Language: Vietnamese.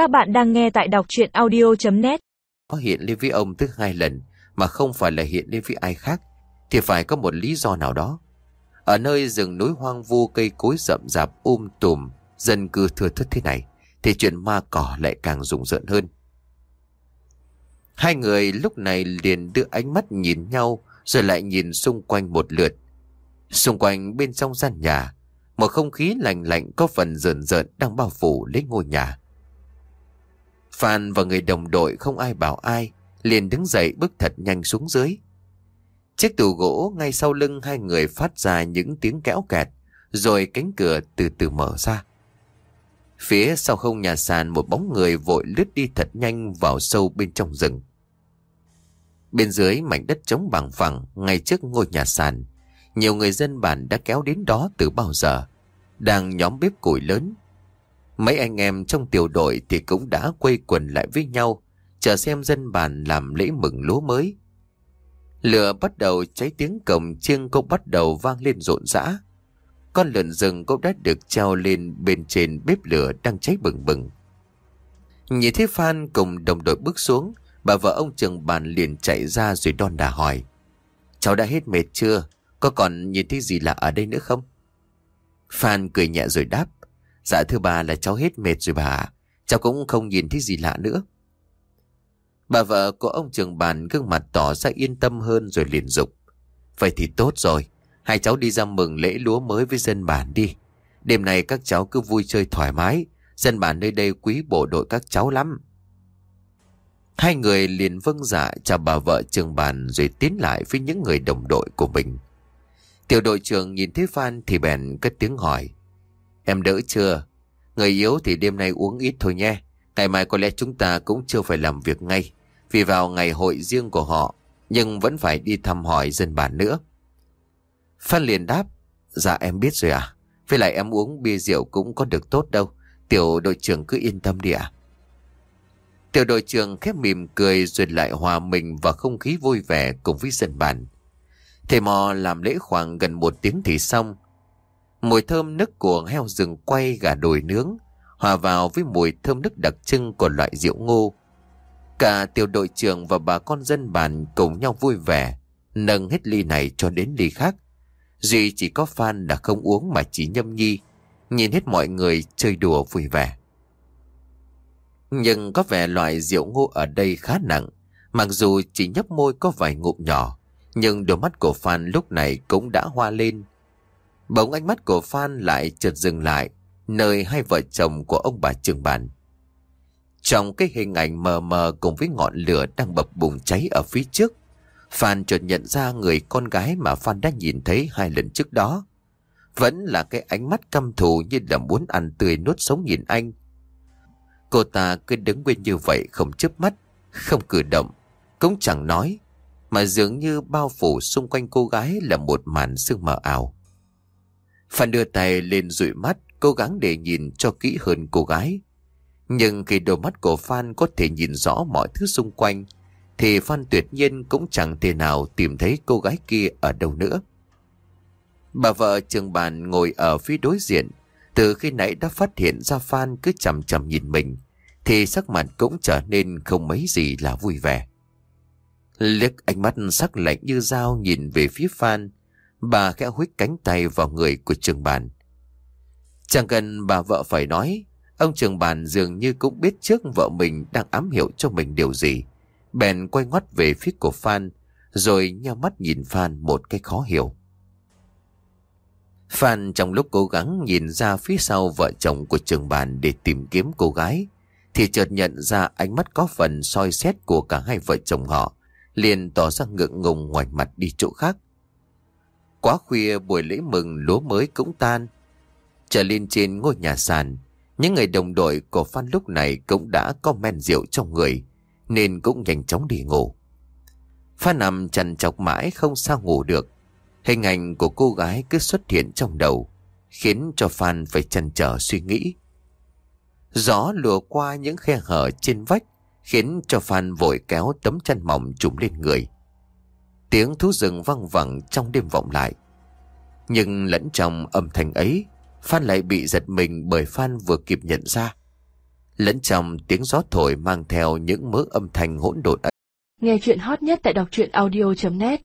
Các bạn đang nghe tại đọc chuyện audio.net Có hiện lên với ông tới hai lần mà không phải là hiện lên với ai khác thì phải có một lý do nào đó. Ở nơi rừng núi hoang vu cây cối rậm rạp um tùm, dân cư thưa thớt thế này thì chuyện ma cỏ lại càng rùng rợn hơn. Hai người lúc này liền đưa ánh mắt nhìn nhau rồi lại nhìn xung quanh một lượt. Xung quanh bên trong gian nhà, một không khí lạnh lạnh có phần rợn rợn đang bao phủ lấy ngôi nhà. Phan và người đồng đội không ai bảo ai, liền đứng dậy bước thật nhanh xuống dưới. Chiếc tủ gỗ ngay sau lưng hai người phát ra những tiếng kéo kẹt, rồi cánh cửa từ từ mở ra. Phía sau không nhà sàn một bóng người vội lướt đi thật nhanh vào sâu bên trong rừng. Bên dưới mảnh đất trống bằng phẳng ngay trước ngôi nhà sàn, nhiều người dân bản đã kéo đến đó từ bao giờ, đang nhóm bếp củi lớn. Mấy anh em trong tiểu đội thì cũng đã quây quần lại với nhau, chờ xem dân bản làm lễ mừng lúa mới. Lửa bắt đầu cháy tiếng cổng chiêng cũng bắt đầu vang lên rộn rã. Con lợn rừng cũng đã được treo lên bên trên bếp lửa đang cháy bừng bừng. Nhìn thấy Phan cùng đồng đội bước xuống, bà vợ ông trường bàn liền chạy ra rồi đon đà hỏi. Cháu đã hết mệt chưa? Có còn nhìn thấy gì lạ ở đây nữa không? Phan cười nhẹ rồi đáp. Dạ thưa bà, là cháu hết mệt rồi bà. Cháu cũng không nhìn thấy gì lạ nữa. Bà vợ của ông trường bàn gương mặt tỏ ra yên tâm hơn rồi liền dục. Vậy thì tốt rồi. Hai cháu đi ra mừng lễ lúa mới với dân bản đi. Đêm nay các cháu cứ vui chơi thoải mái. Dân bản nơi đây quý bộ đội các cháu lắm. Hai người liền vâng dạ chào bà vợ trường bàn rồi tiến lại với những người đồng đội của mình. Tiểu đội trưởng nhìn thấy Phan thì bèn cất tiếng hỏi. Em đỡ chưa? Người yếu thì đêm nay uống ít thôi nhé. Ngày mai có lẽ chúng ta cũng chưa phải làm việc ngay. Vì vào ngày hội riêng của họ, nhưng vẫn phải đi thăm hỏi dân bản nữa. Phan liền đáp. Dạ em biết rồi à. Với lại em uống bia rượu cũng có được tốt đâu. Tiểu đội trưởng cứ yên tâm đi ạ. Tiểu đội trưởng khép mỉm cười rồi lại hòa mình vào không khí vui vẻ cùng với dân bản. Thầy mò làm lễ khoảng gần một tiếng thì xong. Mùi thơm nức của heo rừng quay gà đồi nướng hòa vào với mùi thơm nức đặc trưng của loại rượu ngô. Cả tiểu đội trưởng và bà con dân bản cùng nhau vui vẻ, nâng hết ly này cho đến ly khác. Duy chỉ có Phan là không uống mà chỉ nhâm nhi, nhìn hết mọi người chơi đùa vui vẻ. Nhưng có vẻ loại rượu ngô ở đây khá nặng, mặc dù chỉ nhấp môi có vài ngụm nhỏ, nhưng đôi mắt của Phan lúc này cũng đã hoa lên. Bỗng ánh mắt của Phan lại chợt dừng lại, nơi hai vợ chồng của ông bà trường bản. Trong cái hình ảnh mờ mờ cùng với ngọn lửa đang bập bùng cháy ở phía trước, Phan chợt nhận ra người con gái mà Phan đã nhìn thấy hai lần trước đó. Vẫn là cái ánh mắt căm thù như là muốn ăn tươi nuốt sống nhìn anh. Cô ta cứ đứng bên như vậy không chớp mắt, không cử động, cũng chẳng nói, mà dường như bao phủ xung quanh cô gái là một màn sương mờ ảo. Phan đưa tay lên dụi mắt, cố gắng để nhìn cho kỹ hơn cô gái. Nhưng khi đôi mắt của Phan có thể nhìn rõ mọi thứ xung quanh, thì Phan tuyệt nhiên cũng chẳng thể nào tìm thấy cô gái kia ở đâu nữa. Bà vợ trường bàn ngồi ở phía đối diện, từ khi nãy đã phát hiện ra Phan cứ chầm chầm nhìn mình, thì sắc mặt cũng trở nên không mấy gì là vui vẻ. Liếc ánh mắt sắc lạnh như dao nhìn về phía Phan, bà khẽ huých cánh tay vào người của trường bàn. Chẳng cần bà vợ phải nói, ông trường bàn dường như cũng biết trước vợ mình đang ám hiểu cho mình điều gì. Bèn quay ngoắt về phía của Phan, rồi nhau mắt nhìn Phan một cách khó hiểu. Phan trong lúc cố gắng nhìn ra phía sau vợ chồng của trường bàn để tìm kiếm cô gái, thì chợt nhận ra ánh mắt có phần soi xét của cả hai vợ chồng họ, liền tỏ ra ngượng ngùng ngoài mặt đi chỗ khác. Quá khuya buổi lễ mừng lúa mới cũng tan. Trở lên trên ngôi nhà sàn, những người đồng đội của Phan lúc này cũng đã có men rượu trong người, nên cũng nhanh chóng đi ngủ. Phan nằm chằn chọc mãi không sao ngủ được. Hình ảnh của cô gái cứ xuất hiện trong đầu, khiến cho Phan phải chần chờ suy nghĩ. Gió lùa qua những khe hở trên vách, khiến cho Phan vội kéo tấm chăn mỏng trùm lên người. Tiếng thú rừng văng vẳng trong đêm vọng lại. Nhưng lẫn trong âm thanh ấy, Phan lại bị giật mình bởi Phan vừa kịp nhận ra. Lẫn trong tiếng gió thổi mang theo những mớ âm thanh hỗn độn Nghe chuyện hot nhất tại đọc truyện audio.net